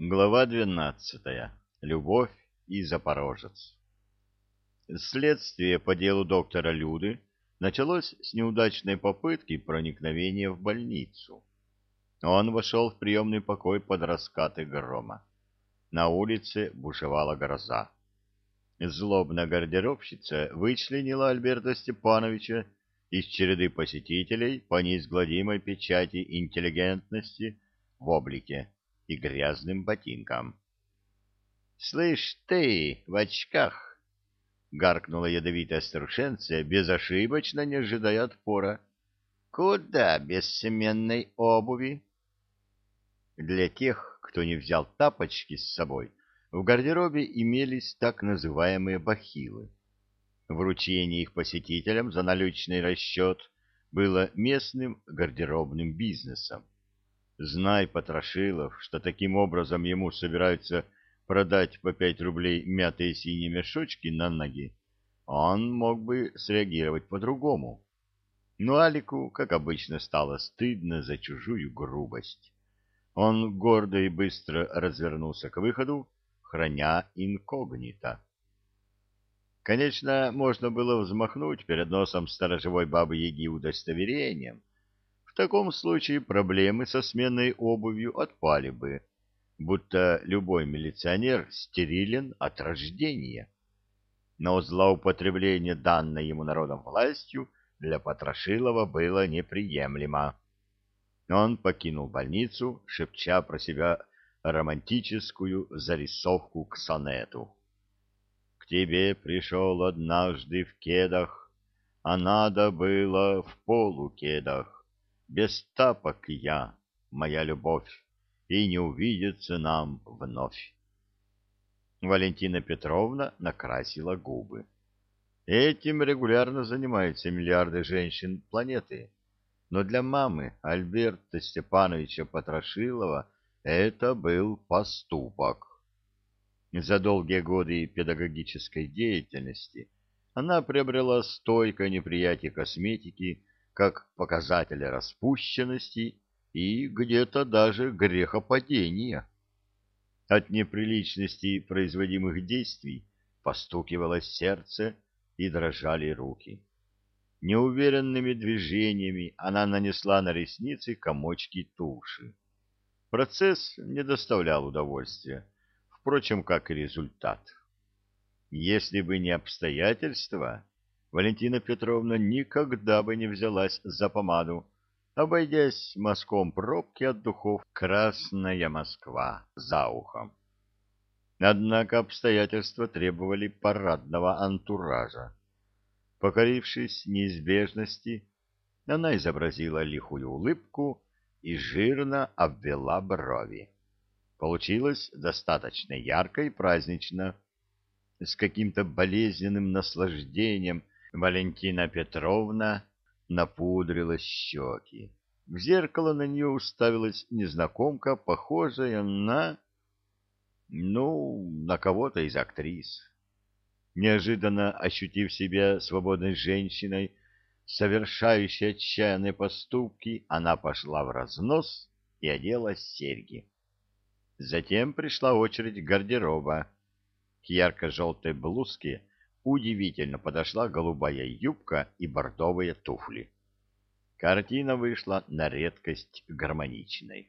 Глава двенадцатая. Любовь и Запорожец. Следствие по делу доктора Люды началось с неудачной попытки проникновения в больницу. Он вошел в приемный покой под раскаты грома. На улице бушевала гроза. Злобная гардеробщица вычленила Альберта Степановича из череды посетителей по неизгладимой печати интеллигентности в облике и грязным ботинкам. — Слышь ты, в очках! — гаркнула ядовитая старушенция, безошибочно не ожидая отпора. — Куда без семенной обуви? Для тех, кто не взял тапочки с собой, в гардеробе имелись так называемые бахилы. Вручение их посетителям за наличный расчет было местным гардеробным бизнесом. Знай, Потрошилов, что таким образом ему собираются продать по пять рублей мятые синие мешочки на ноги, он мог бы среагировать по-другому. Но Алику, как обычно, стало стыдно за чужую грубость. Он гордо и быстро развернулся к выходу, храня инкогнито. Конечно, можно было взмахнуть перед носом сторожевой бабы-яги удостоверением, таком случае проблемы со сменной обувью отпали бы, будто любой милиционер стерилен от рождения. Но злоупотребление данной ему народом властью для Потрошилова было неприемлемо. Он покинул больницу, шепча про себя романтическую зарисовку к сонету. «К тебе пришел однажды в кедах, а надо было в полукедах без тапок я, моя любовь, и не увидится нам вновь. Валентина Петровна накрасила губы. Этим регулярно занимаются миллиарды женщин планеты. Но для мамы Альберта Степановича Потрошилова это был поступок. За долгие годы педагогической деятельности она приобрела стойкое неприятие косметики как показателя распущенности и где-то даже грехопадения. От неприличности производимых действий постукивало сердце и дрожали руки. Неуверенными движениями она нанесла на ресницы комочки туши. Процесс не доставлял удовольствия, впрочем, как и результат. Если бы не обстоятельства, Валентина Петровна никогда бы не взялась за помаду, обойдясь мазком пробки от духов «Красная Москва» за ухом. Однако обстоятельства требовали парадного антуража. Покорившись неизбежности, она изобразила лихую улыбку и жирно обвела брови. Получилось достаточно ярко и празднично. С каким-то болезненным наслаждением Валентина Петровна напудрила щеки. В зеркало на нее уставилась незнакомка, похожая на... ну, на кого-то из актрис. Неожиданно ощутив себя свободной женщиной, совершающей отчаянные поступки, она пошла в разнос и одела серьги. Затем пришла очередь гардероба. К ярко-желтой блузке удивительно подошла голубая юбка и бордовые туфли. Картина вышла на редкость гармоничной.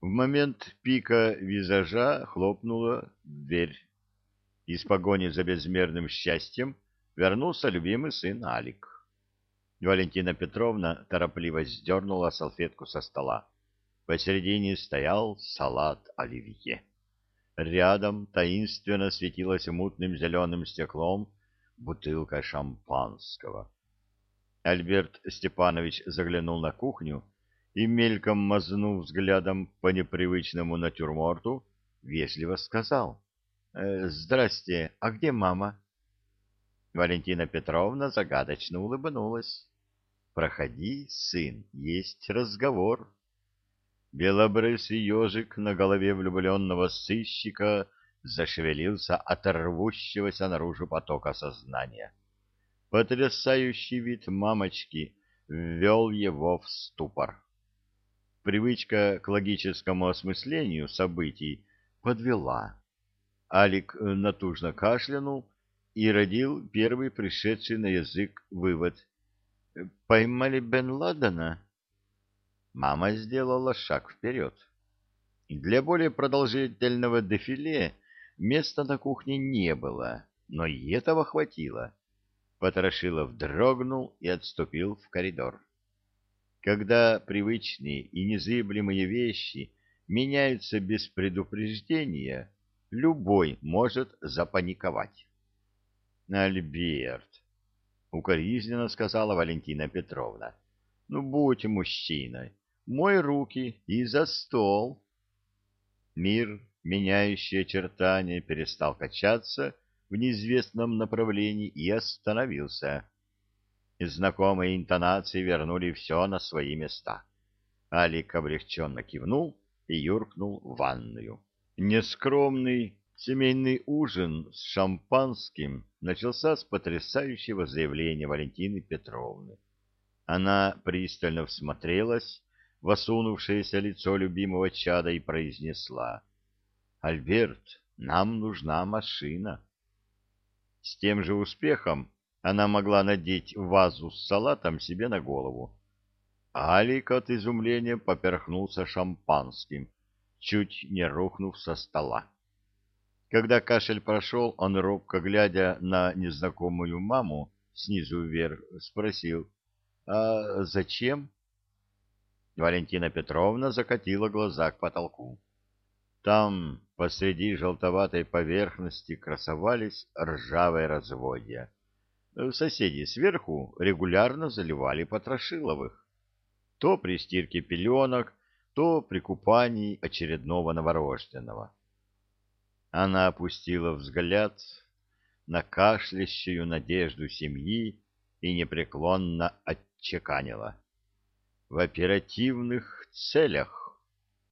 В момент пика визажа хлопнула дверь. Из погони за безмерным счастьем вернулся любимый сын Алик. Валентина Петровна торопливо сдернула салфетку со стола. Посередине стоял салат оливье. Рядом таинственно светилась мутным зеленым стеклом бутылка шампанского. Альберт Степанович заглянул на кухню и, мельком мазнув взглядом по непривычному натюрморту, вежливо сказал. «Э, «Здрасте, а где мама?» Валентина Петровна загадочно улыбнулась. «Проходи, сын, есть разговор». Белобрысый ежик на голове влюбленного сыщика зашевелился от рвущегося наружу потока сознания. Потрясающий вид мамочки ввел его в ступор. привычка к логическому осмыслению событий подвела. Алик натужно кашлянул и родил первый пришедший на язык вывод. «Поймали Бен Ладена?» Мама сделала шаг вперед. Для более продолжительного дефиле места на кухне не было, но и этого хватило. Потрошилов дрогнул и отступил в коридор. Когда привычные и незыблемые вещи меняются без предупреждения, любой может запаниковать. «Альберт», — укоризненно сказала Валентина Петровна, — «ну, будь мужчиной, мой руки и за стол». Мир, меняющий очертания, перестал качаться в неизвестном направлении и остановился. Знакомые интонации вернули все на свои места. Алик облегченно кивнул и юркнул в ванную. Нескромный семейный ужин с шампанским начался с потрясающего заявления Валентины Петровны. Она пристально всмотрелась в осунувшееся лицо любимого чада и произнесла «Альберт, нам нужна машина». С тем же успехом она могла надеть вазу с салатом себе на голову. Алик от изумления поперхнулся шампанским, чуть не рухнув со стола. Когда кашель прошел, он, робко глядя на незнакомую маму снизу вверх, спросил, «А зачем?» Валентина Петровна закатила глаза к потолку. Там, посреди желтоватой поверхности, красовались ржавые разводья. Соседи сверху регулярно заливали Потрошиловых. То при стирке пеленок, то при купании очередного новорожденного. Она опустила взгляд на кашлящую надежду семьи и непреклонно отчеканила. В оперативных целях